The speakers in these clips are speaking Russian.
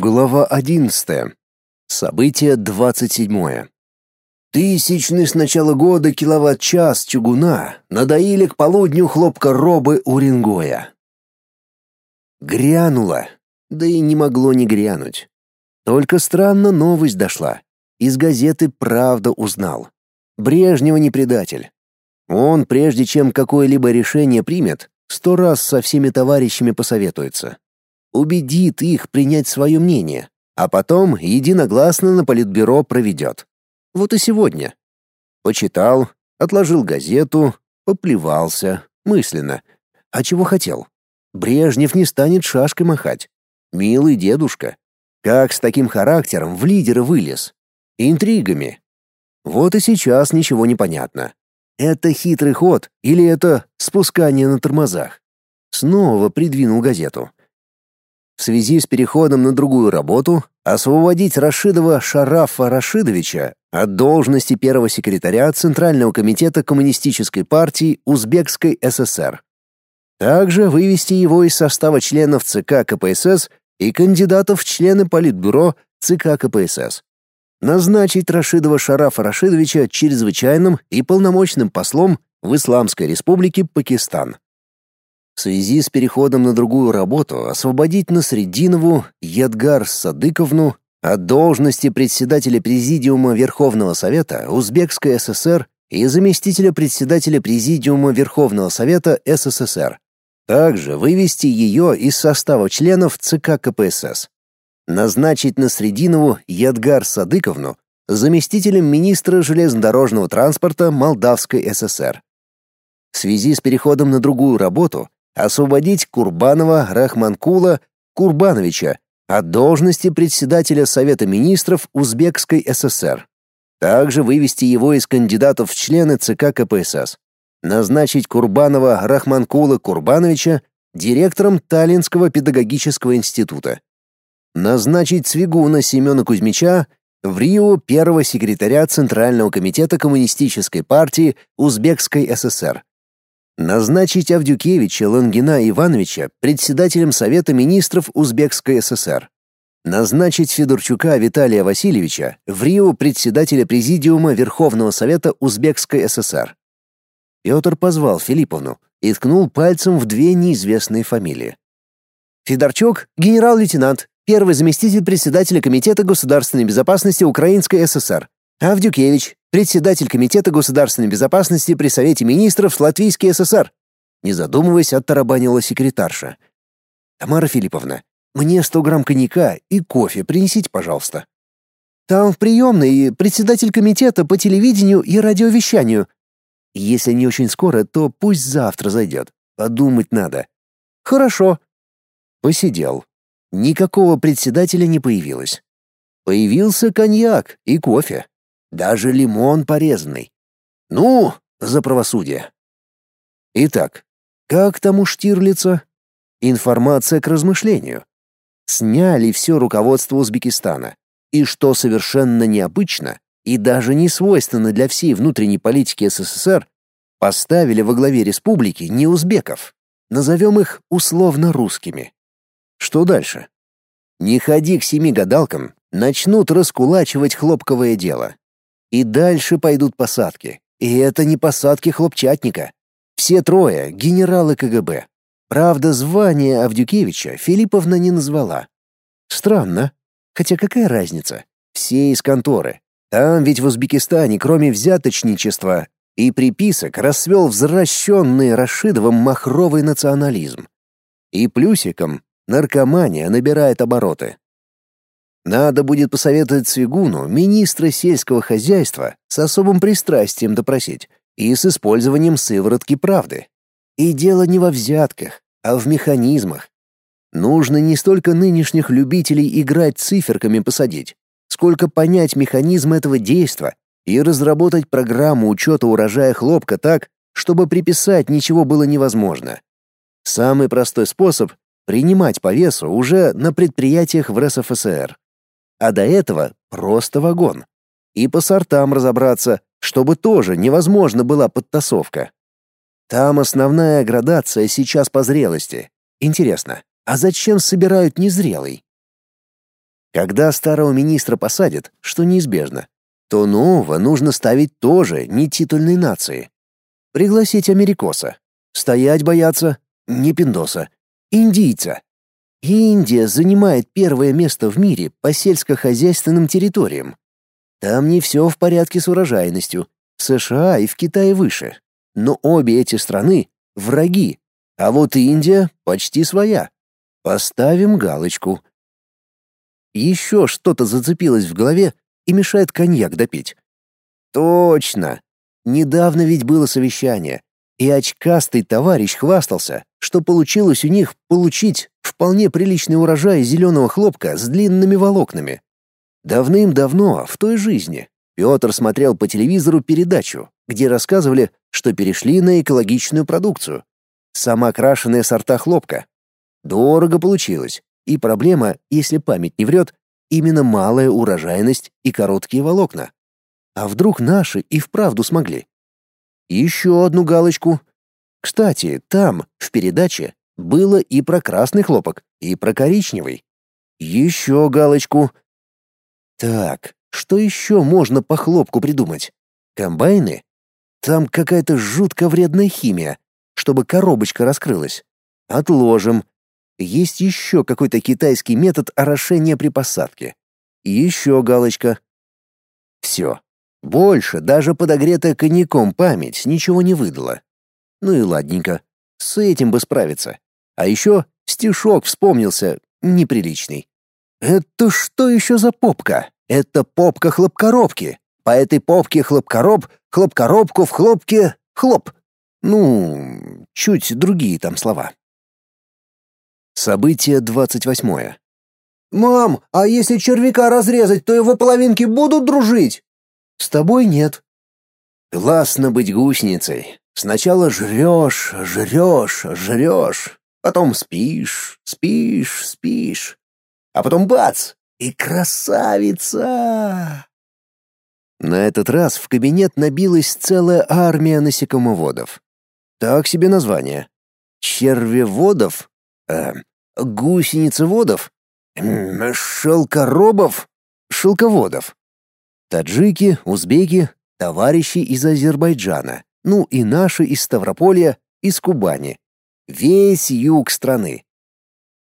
Глава 11. Событие 27. Тысячный с начала года киловатт-час чугуна надоили к полудню хлопка-робы Уренгоя. Грянуло, да и не могло не грянуть. Только странно новость дошла. Из газеты «Правда» узнал. Брежнева не предатель. Он, прежде чем какое-либо решение примет, сто раз со всеми товарищами посоветуется убедит их принять свое мнение, а потом единогласно на политбюро проведет. Вот и сегодня. Почитал, отложил газету, поплевался, мысленно. А чего хотел? Брежнев не станет шашкой махать. Милый дедушка. Как с таким характером в лидеры вылез? Интригами. Вот и сейчас ничего не понятно. Это хитрый ход или это спускание на тормозах? Снова придвинул газету в связи с переходом на другую работу освободить Рашидова Шарафа Рашидовича от должности первого секретаря Центрального комитета Коммунистической партии Узбекской ССР. Также вывести его из состава членов ЦК КПСС и кандидатов в члены Политбюро ЦК КПСС. Назначить Рашидова Шарафа Рашидовича чрезвычайным и полномочным послом в Исламской Республике Пакистан в связи с переходом на другую работу освободить Насреддинову Едгар Садыковну от должности председателя Президиума Верховного Совета Узбекской ССР и заместителя председателя Президиума Верховного Совета СССР. Также вывести ее из состава членов ЦК КПСС. Назначить Насреддинову Едгар Садыковну заместителем министра железнодорожного транспорта Молдавской ССР. В связи с переходом на другую работу освободить Курбанова Рахманкула Курбановича от должности председателя Совета министров Узбекской ССР. Также вывести его из кандидатов в члены ЦК КПСС. Назначить Курбанова Рахманкула Курбановича директором Таллинского педагогического института. Назначить Цвигуна Семена Кузьмича в Рио первого секретаря Центрального комитета Коммунистической партии Узбекской ССР. Назначить Авдюкевича Лангина Ивановича председателем Совета министров Узбекской ССР. Назначить Федорчука Виталия Васильевича в Рио председателя Президиума Верховного Совета Узбекской ССР. Петр позвал Филипповну и ткнул пальцем в две неизвестные фамилии. Федорчук — генерал-лейтенант, первый заместитель председателя Комитета государственной безопасности Украинской ССР. Авдюкевич, председатель Комитета государственной безопасности при Совете министров Латвийской ССР. Не задумываясь, оттарабанила секретарша. Тамара Филипповна, мне 100 грамм коньяка и кофе принесите, пожалуйста. Там в приемной председатель комитета по телевидению и радиовещанию. Если не очень скоро, то пусть завтра зайдет. Подумать надо. Хорошо. Посидел. Никакого председателя не появилось. Появился коньяк и кофе. Даже лимон порезанный. Ну, за правосудие. Итак, как там у Штирлица? Информация к размышлению. Сняли все руководство Узбекистана. И что совершенно необычно и даже не свойственно для всей внутренней политики СССР, поставили во главе республики не узбеков. Назовем их условно русскими. Что дальше? Не ходи к семи гадалкам, начнут раскулачивать хлопковое дело. И дальше пойдут посадки. И это не посадки хлопчатника. Все трое — генералы КГБ. Правда, звание Авдюкевича Филипповна не назвала. Странно. Хотя какая разница? Все из конторы. Там ведь в Узбекистане, кроме взяточничества и приписок, расцвел взращенный Рашидовым махровый национализм. И плюсиком наркомания набирает обороты. Надо будет посоветовать Свигуну министра сельского хозяйства с особым пристрастием допросить и с использованием сыворотки правды. И дело не во взятках, а в механизмах. Нужно не столько нынешних любителей играть циферками посадить, сколько понять механизм этого действа и разработать программу учета урожая хлопка так, чтобы приписать ничего было невозможно. Самый простой способ — принимать по весу уже на предприятиях в РСФСР а до этого просто вагон. И по сортам разобраться, чтобы тоже невозможно была подтасовка. Там основная градация сейчас по зрелости. Интересно, а зачем собирают незрелый? Когда старого министра посадят, что неизбежно, то нового нужно ставить тоже не титульной нации. Пригласить америкоса. Стоять бояться, не пиндоса. Индийца. Индия занимает первое место в мире по сельскохозяйственным территориям. Там не все в порядке с урожайностью. В США и в Китае выше. Но обе эти страны — враги. А вот Индия почти своя. Поставим галочку. Еще что-то зацепилось в голове и мешает коньяк допить. Точно. Недавно ведь было совещание, и очкастый товарищ хвастался, что получилось у них получить вполне приличный урожай зеленого хлопка с длинными волокнами. Давным-давно, в той жизни, Петр смотрел по телевизору передачу, где рассказывали, что перешли на экологичную продукцию. Самокрашенные сорта хлопка. Дорого получилось, и проблема, если память не врет, именно малая урожайность и короткие волокна. А вдруг наши и вправду смогли? Еще одну галочку. Кстати, там, в передаче, было и про красный хлопок, и про коричневый. Еще галочку. Так, что еще можно по хлопку придумать? Комбайны? Там какая-то жутко вредная химия, чтобы коробочка раскрылась. Отложим. Есть еще какой-то китайский метод орошения при посадке. Еще галочка. Все. Больше даже подогретая коньяком память ничего не выдала. Ну и ладненько. С этим бы справиться. А еще стишок вспомнился, неприличный. Это что еще за попка? Это попка хлопкоробки. По этой попке хлопкороб, хлопкоробку в хлопке, хлоп. Ну, чуть другие там слова. Событие двадцать восьмое. «Мам, а если червяка разрезать, то его половинки будут дружить?» С тобой нет. Классно быть гусеницей. Сначала жрешь, жрешь, жрешь, потом спишь, спишь, спишь, а потом бац и красавица. На этот раз в кабинет набилась целая армия насекомоводов. Так себе название. Червеводов? Э, гусеницеводов? Шелкоробов? Шелководов. Таджики, узбеки, товарищи из Азербайджана, ну и наши из Ставрополья, из Кубани. Весь юг страны.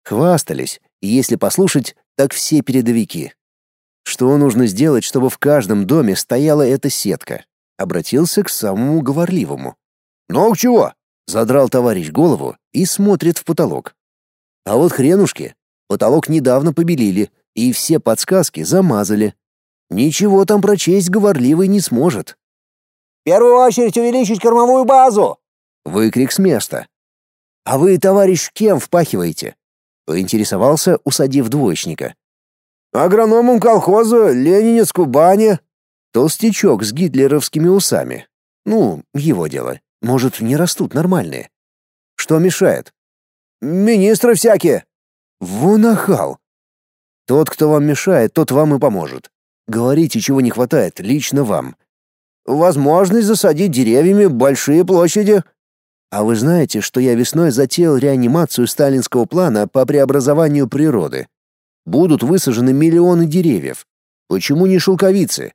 Хвастались, и если послушать, так все передовики. Что нужно сделать, чтобы в каждом доме стояла эта сетка? Обратился к самому говорливому. «Ну, чего?» — задрал товарищ голову и смотрит в потолок. А вот хренушки. Потолок недавно побелили, и все подсказки замазали, Ничего там прочесть говорливый не сможет. «В первую очередь увеличить кормовую базу!» Выкрик с места. «А вы, товарищ, кем впахиваете?» Поинтересовался, усадив двоечника. «Агрономом колхоза Ленинец Кубани». Толстячок с гитлеровскими усами. Ну, его дело. Может, не растут нормальные. Что мешает? «Министры всякие». Вон нахал. Тот, кто вам мешает, тот вам и поможет. Говорите, чего не хватает лично вам. Возможность засадить деревьями большие площади. А вы знаете, что я весной затеял реанимацию сталинского плана по преобразованию природы? Будут высажены миллионы деревьев. Почему не шелковицы?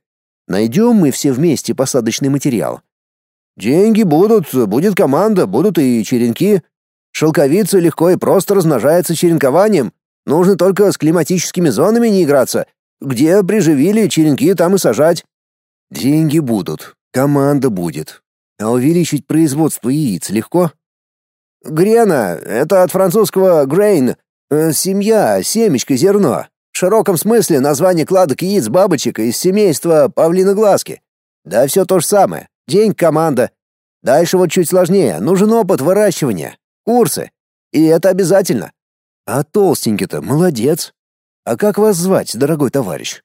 Найдем мы все вместе посадочный материал. Деньги будут, будет команда, будут и черенки. Шелковица легко и просто размножается черенкованием. Нужно только с климатическими зонами не играться где приживили черенки, там и сажать. Деньги будут, команда будет. А увеличить производство яиц легко? Грена — это от французского grain, э, семья, семечко, зерно. В широком смысле название кладок яиц бабочек из семейства павлиноглазки. Да все то же самое. День команда. Дальше вот чуть сложнее. Нужен опыт выращивания, курсы. И это обязательно. А толстенький-то молодец. А как вас звать, дорогой товарищ?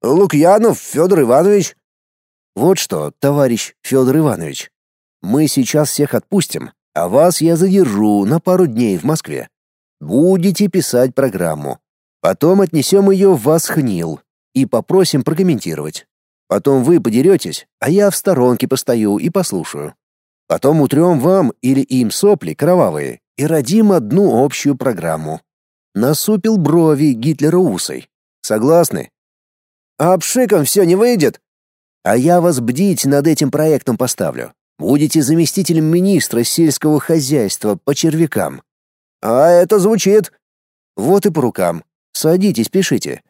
Лукьянов Федор Иванович. Вот что, товарищ Федор Иванович. Мы сейчас всех отпустим, а вас я задержу на пару дней в Москве. Будете писать программу. Потом отнесем ее в Восхнил и попросим прокомментировать. Потом вы подеретесь, а я в сторонке постою и послушаю. Потом утрем вам или им сопли кровавые и родим одну общую программу. Насупил брови Гитлера усой. Согласны? А пшиком все не выйдет? А я вас бдить над этим проектом поставлю. Будете заместителем министра сельского хозяйства по червякам. А это звучит. Вот и по рукам. Садитесь, пишите.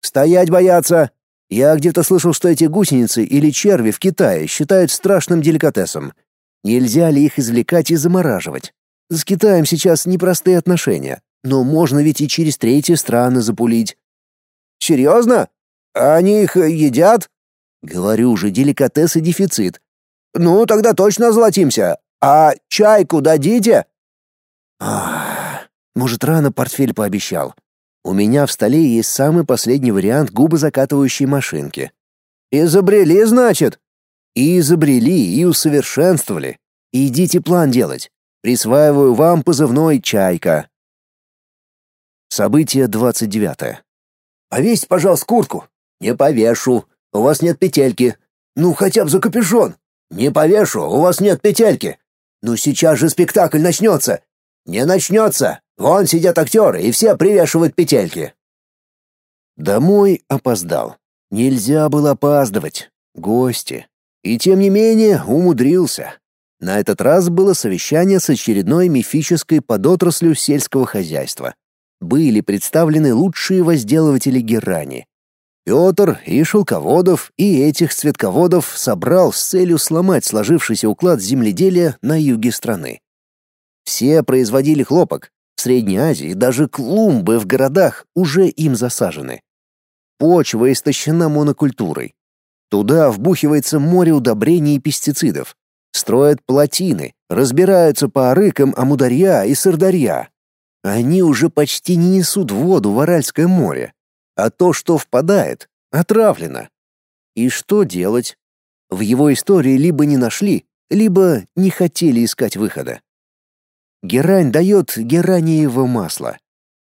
Стоять бояться. Я где-то слышал, что эти гусеницы или черви в Китае считают страшным деликатесом. Нельзя ли их извлекать и замораживать? С Китаем сейчас непростые отношения, но можно ведь и через третьи страны запулить. Серьезно? Они их едят? Говорю же, деликатес и дефицит. Ну, тогда точно золотимся. А чайку дадите? Ах, может, рано портфель пообещал. У меня в столе есть самый последний вариант губозакатывающей машинки. Изобрели, значит? И изобрели, и усовершенствовали. Идите план делать. Присваиваю вам позывной «Чайка». Событие 29. Повесь, пожалуйста, куртку. Не повешу. У вас нет петельки. Ну, хотя бы за капюшон. Не повешу. У вас нет петельки. Ну, сейчас же спектакль начнется. Не начнется. Вон сидят актеры, и все привешивают петельки. Домой опоздал. Нельзя было опаздывать. Гости. И тем не менее умудрился. На этот раз было совещание с очередной мифической подотраслью сельского хозяйства. Были представлены лучшие возделыватели герани. Петр и Шелководов, и этих цветководов собрал с целью сломать сложившийся уклад земледелия на юге страны. Все производили хлопок, в Средней Азии даже клумбы в городах уже им засажены. Почва истощена монокультурой. Туда вбухивается море удобрений и пестицидов. Строят плотины, разбираются по арыкам Амударья и Сырдарья. Они уже почти не несут воду в Аральское море, а то, что впадает, отравлено. И что делать? В его истории либо не нашли, либо не хотели искать выхода. Герань дает гераниево масло.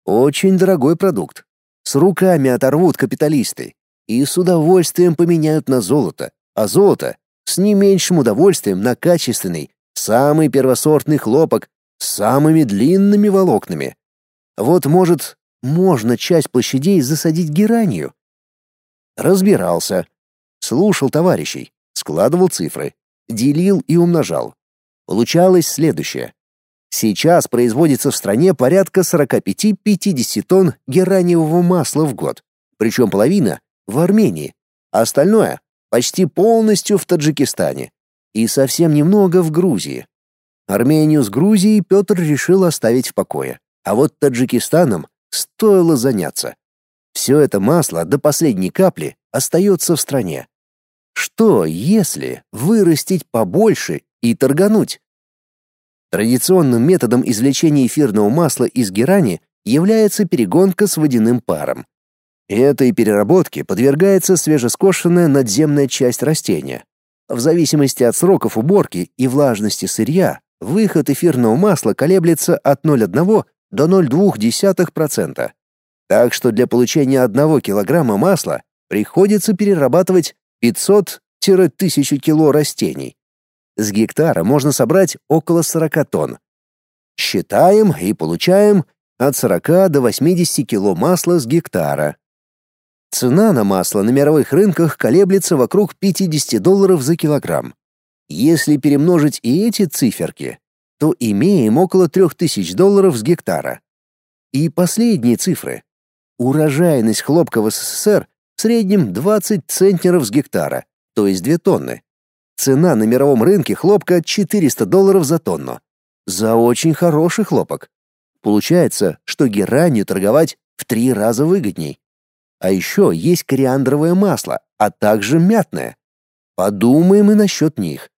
Очень дорогой продукт. С руками оторвут капиталисты и с удовольствием поменяют на золото, а золото с не меньшим удовольствием на качественный, самый первосортный хлопок с самыми длинными волокнами. Вот, может, можно часть площадей засадить геранью? Разбирался. Слушал товарищей, складывал цифры, делил и умножал. Получалось следующее. Сейчас производится в стране порядка 45-50 тонн гераниевого масла в год, причем половина в Армении, а остальное почти полностью в Таджикистане и совсем немного в Грузии. Армению с Грузией Петр решил оставить в покое, а вот Таджикистаном стоило заняться. Все это масло до последней капли остается в стране. Что, если вырастить побольше и торгануть? Традиционным методом извлечения эфирного масла из герани является перегонка с водяным паром. Этой переработке подвергается свежескошенная надземная часть растения. В зависимости от сроков уборки и влажности сырья, выход эфирного масла колеблется от 0,1 до 0,2%. Так что для получения 1 килограмма масла приходится перерабатывать 500-1000 кило растений. С гектара можно собрать около 40 тонн. Считаем и получаем от 40 до 80 кило масла с гектара. Цена на масло на мировых рынках колеблется вокруг 50 долларов за килограмм. Если перемножить и эти циферки, то имеем около 3000 долларов с гектара. И последние цифры. Урожайность хлопка в СССР в среднем 20 центнеров с гектара, то есть 2 тонны. Цена на мировом рынке хлопка 400 долларов за тонну. За очень хороший хлопок. Получается, что геранью торговать в три раза выгодней. А еще есть кориандровое масло, а также мятное. Подумаем и насчет них.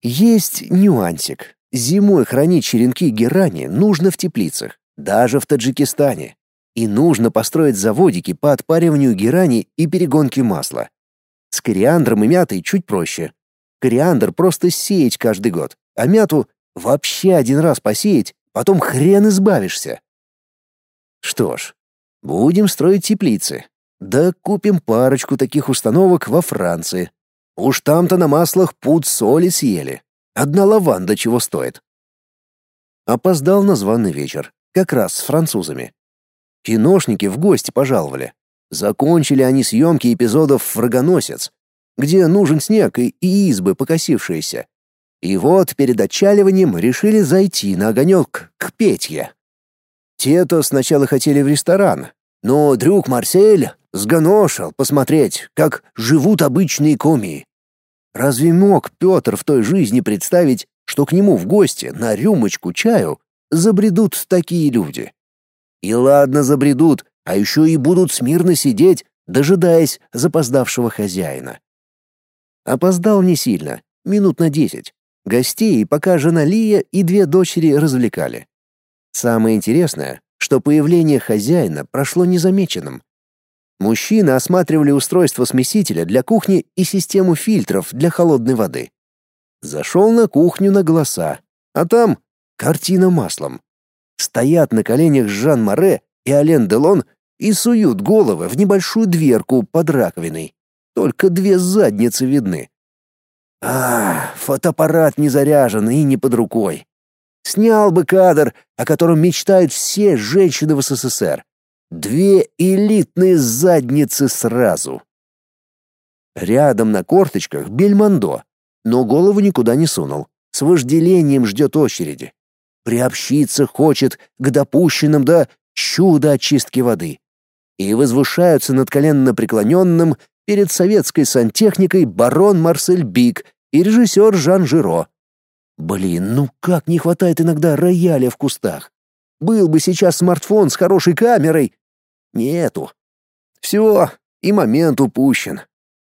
Есть нюансик. Зимой хранить черенки герани нужно в теплицах, даже в Таджикистане. И нужно построить заводики по отпариванию герани и перегонке масла. С кориандром и мятой чуть проще. Кориандр просто сеять каждый год, а мяту вообще один раз посеять, потом хрен избавишься. Что ж, будем строить теплицы. Да купим парочку таких установок во Франции. Уж там-то на маслах пуд соли съели. Одна лаванда чего стоит. Опоздал на званый вечер, как раз с французами. Киношники в гости пожаловали. Закончили они съемки эпизодов «Врагоносец», где нужен снег и, и избы покосившиеся. И вот перед отчаливанием решили зайти на огонек к Петье. Те-то сначала хотели в ресторан, но друг Марсель сгоношил посмотреть, как живут обычные комии. Разве мог Петр в той жизни представить, что к нему в гости на рюмочку чаю забредут такие люди? И ладно забредут, а еще и будут смирно сидеть, дожидаясь запоздавшего хозяина. Опоздал не сильно, минут на десять. Гостей пока жена Лия и две дочери развлекали. Самое интересное, что появление хозяина прошло незамеченным. Мужчины осматривали устройство смесителя для кухни и систему фильтров для холодной воды. Зашел на кухню на голоса, а там картина маслом. Стоят на коленях Жан Море и Ален Делон и суют головы в небольшую дверку под раковиной. Только две задницы видны. А, фотоаппарат не заряжен и не под рукой. Снял бы кадр, о котором мечтают все женщины в СССР. Две элитные задницы сразу. Рядом на корточках Бельмондо, но голову никуда не сунул. С вожделением ждет очереди. Приобщиться хочет к допущенным до чуда очистки воды. И возвышаются над коленно преклоненным перед советской сантехникой барон Марсель Бик и режиссер Жан Жиро. Блин, ну как не хватает иногда рояля в кустах. Был бы сейчас смартфон с хорошей камерой. Нету. Все, и момент упущен.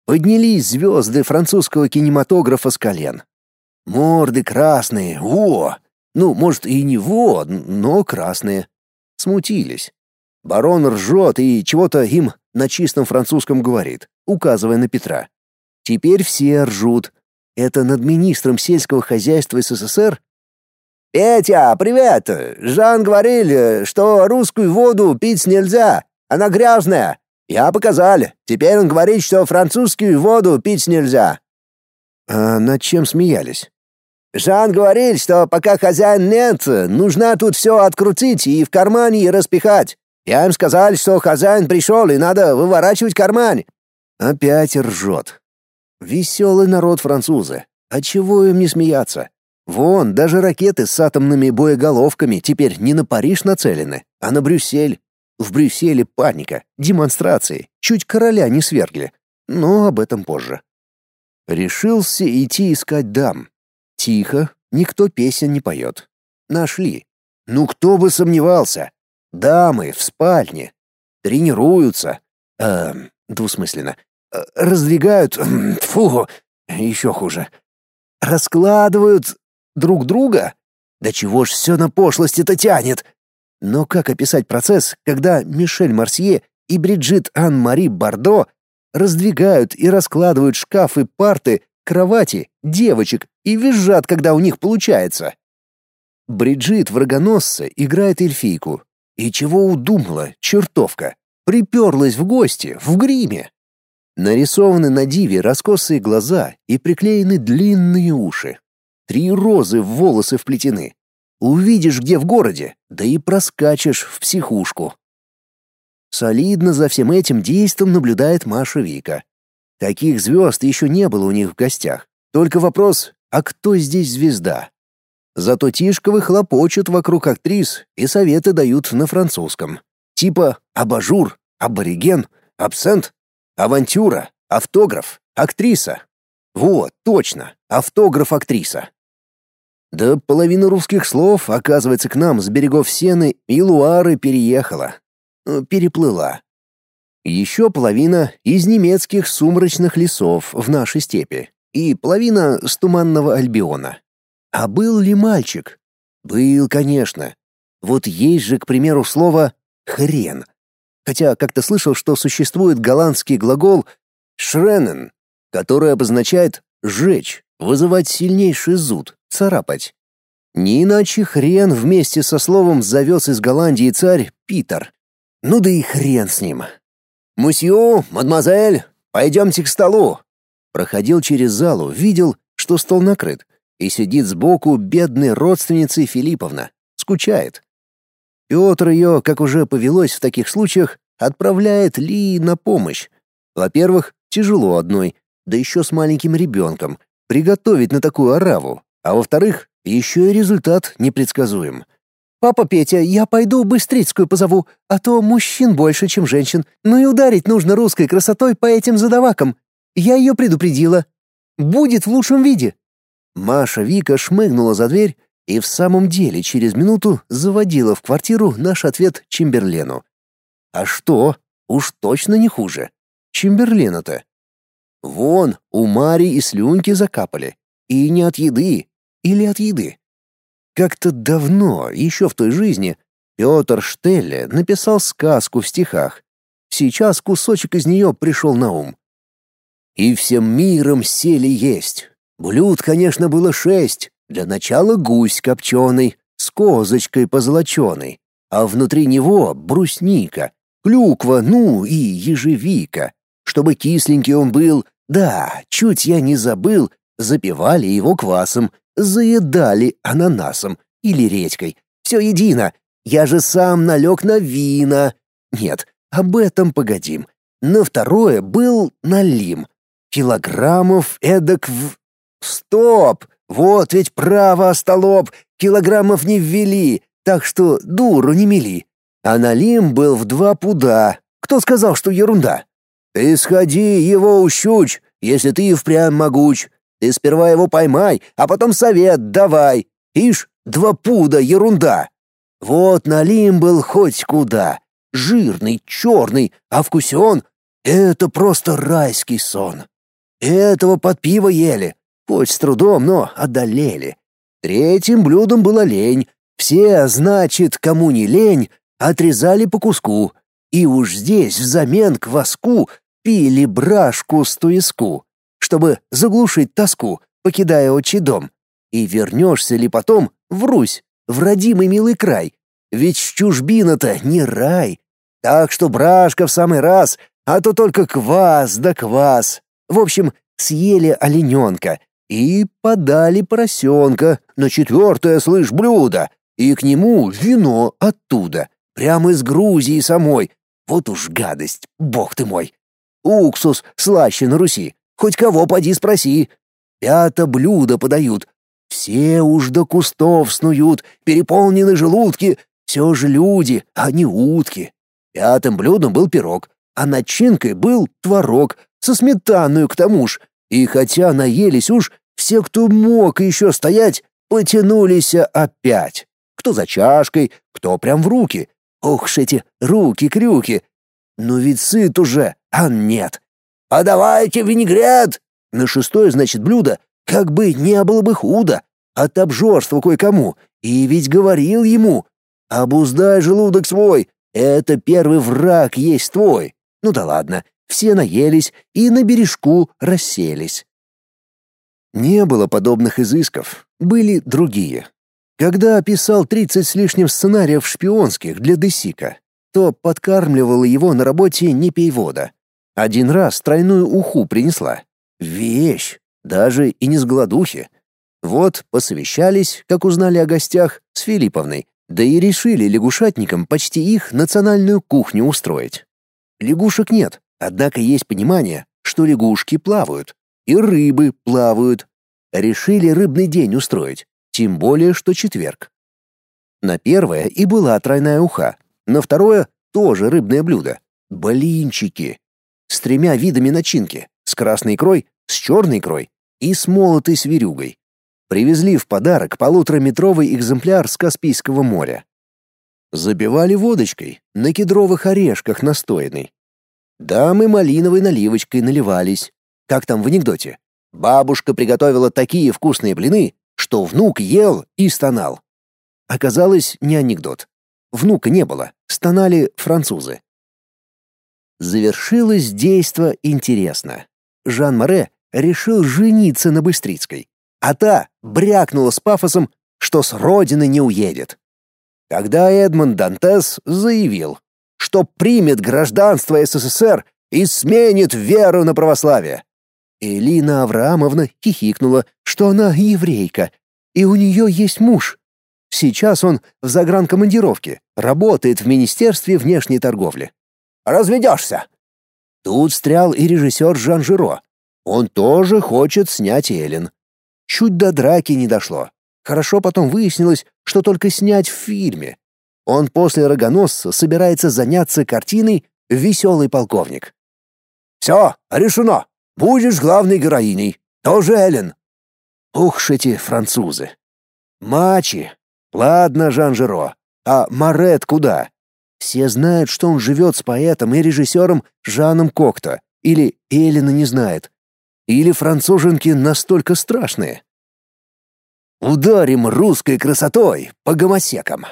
Поднялись звезды французского кинематографа с колен. Морды красные, во! Ну, может, и не во, но красные. Смутились. Барон ржет и чего-то им на чистом французском говорит, указывая на Петра. Теперь все ржут. Это над министром сельского хозяйства СССР «Петя, привет! Жан говорил, что русскую воду пить нельзя, она грязная. Я показал. Теперь он говорит, что французскую воду пить нельзя». «А над чем смеялись?» «Жан говорит, что пока хозяин нет, нужно тут все открутить и в кармане распихать. Я им сказал, что хозяин пришел и надо выворачивать карман». Опять ржет. Веселый народ французы. А чего им не смеяться? Вон, даже ракеты с атомными боеголовками теперь не на Париж нацелены, а на Брюссель. В Брюсселе паника, демонстрации, чуть короля не свергли. Но об этом позже. Решился идти искать дам. Тихо, никто песен не поет. Нашли. Ну кто бы сомневался. Дамы в спальне. Тренируются. Э, двусмысленно. Э, раздвигают... Фу, еще хуже. Раскладывают друг друга? Да чего ж все на пошлости-то тянет? Но как описать процесс, когда Мишель Марсье и Бриджит Ан-Мари Бардо раздвигают и раскладывают шкафы, парты, кровати, девочек и визжат, когда у них получается? Бриджит врагоносца играет эльфийку. И чего удумала, чертовка? Приперлась в гости, в гриме. Нарисованы на диве раскосые глаза и приклеены длинные уши. Три розы в волосы вплетены. Увидишь где в городе, да и проскачешь в психушку. Солидно за всем этим действом наблюдает Маша Вика. Таких звезд еще не было у них в гостях. Только вопрос, а кто здесь звезда? Зато Тишковы хлопочут вокруг актрис и советы дают на французском. Типа абажур, абориген, абсент, авантюра, автограф, актриса. Вот, точно, автограф-актриса. Да половина русских слов, оказывается, к нам с берегов Сены и Луары переехала. Э, переплыла. Еще половина из немецких сумрачных лесов в нашей степи и половина с туманного Альбиона. А был ли мальчик? Был, конечно. Вот есть же, к примеру, слово «хрен». Хотя как-то слышал, что существует голландский глагол «шренен», который обозначает «жечь», вызывать сильнейший зуд, царапать. Не иначе хрен вместе со словом завез из Голландии царь Питер. Ну да и хрен с ним. «Мусью, мадемуазель, пойдемте к столу». Проходил через залу, видел, что стол накрыт, и сидит сбоку бедной родственница Филипповна, скучает. Петр ее, как уже повелось в таких случаях, отправляет Ли на помощь. Во-первых, тяжело одной, да еще с маленьким ребенком, приготовить на такую ораву. А во-вторых, еще и результат непредсказуем. «Папа Петя, я пойду Быстрицкую позову, а то мужчин больше, чем женщин. Ну и ударить нужно русской красотой по этим задавакам. Я ее предупредила. Будет в лучшем виде». Маша Вика шмыгнула за дверь и в самом деле через минуту заводила в квартиру наш ответ Чемберлену. А что? Уж точно не хуже. Чемберлена-то. Вон, у Мари и слюнки закапали. И не от еды. Или от еды. Как-то давно, еще в той жизни, Петр Штелле написал сказку в стихах. Сейчас кусочек из нее пришел на ум. И всем миром сели есть. Блюд, конечно, было шесть. Для начала гусь копченый, с козочкой позолоченной, а внутри него брусника, клюква, ну и ежевика. Чтобы кисленький он был, да, чуть я не забыл, запивали его квасом, заедали ананасом или редькой. Все едино. Я же сам налег на вина. Нет, об этом погодим. На второе был налим. Килограммов эдак в... Стоп! Вот ведь право, остолоп, килограммов не ввели, так что дуру не мели. А налим был в два пуда. Кто сказал, что ерунда? Ты сходи его ущучь, если ты и впрямь могуч. Ты сперва его поймай, а потом совет давай. Ишь, два пуда ерунда. Вот налим был хоть куда. Жирный, черный, а вкусен — это просто райский сон. Этого под пиво ели, хоть с трудом, но одолели. Третьим блюдом была лень. Все, значит, кому не лень, отрезали по куску. И уж здесь взамен кваску пили брашку с туиску чтобы заглушить тоску, покидая отчий дом. И вернешься ли потом в Русь, в родимый милый край? Ведь чужбина-то не рай. Так что брашка в самый раз, а то только квас да квас. В общем, съели олененка и подали поросенка на четвертое, слышь, блюдо, и к нему вино оттуда, прямо из Грузии самой. Вот уж гадость, бог ты мой. Уксус слаще на Руси, Хоть кого поди спроси. Пято блюдо подают. Все уж до кустов снуют, переполнены желудки. Все же люди, а не утки. Пятым блюдом был пирог, а начинкой был творог, со сметаной к тому ж. И хотя наелись уж, все, кто мог еще стоять, потянулись опять. Кто за чашкой, кто прям в руки. Ох ж эти руки-крюки. Ну ведь сыт уже, а нет. А давайте винегрет!» На шестое, значит, блюдо, как бы не было бы худо, от обжорства кое-кому. И ведь говорил ему, обуздай желудок свой, это первый враг есть твой. Ну да ладно, все наелись и на бережку расселись. Не было подобных изысков, были другие. Когда писал тридцать с лишним сценариев шпионских для Десика, то подкармливала его на работе не пей вода. Один раз тройную уху принесла. Вещь, даже и не с голодухи. Вот посовещались, как узнали о гостях, с Филипповной, да и решили лягушатникам почти их национальную кухню устроить. Лягушек нет, однако есть понимание, что лягушки плавают, и рыбы плавают. Решили рыбный день устроить, тем более, что четверг. На первое и была тройная уха, на второе тоже рыбное блюдо. Блинчики с тремя видами начинки, с красной икрой, с черной икрой и с молотой свирюгой. Привезли в подарок полутораметровый экземпляр с Каспийского моря. Забивали водочкой, на кедровых орешках настоянной. Дамы малиновой наливочкой наливались. Как там в анекдоте? Бабушка приготовила такие вкусные блины, что внук ел и стонал. Оказалось, не анекдот. Внука не было, стонали французы. Завершилось действо интересно. Жан Море решил жениться на Быстрицкой, а та брякнула с пафосом, что с родины не уедет. Тогда Эдмонд Дантес заявил, что примет гражданство СССР и сменит веру на православие. Элина Авраамовна хихикнула, что она еврейка, и у нее есть муж. Сейчас он в загранкомандировке, работает в Министерстве внешней торговли. Разведешься!» Тут встрял и режиссер Жан Жиро. Он тоже хочет снять Эллен. Чуть до драки не дошло. Хорошо потом выяснилось, что только снять в фильме. Он после «Рогоносца» собирается заняться картиной «Веселый полковник». «Все, решено. Будешь главной героиней. Тоже Эллен». Ух ж эти французы. Мачи. Ладно, Жан Жиро. А Марет куда? Все знают, что он живет с поэтом и режиссером Жаном Кокто. Или Эллина не знает. Или француженки настолько страшные. Ударим русской красотой по гомосекам.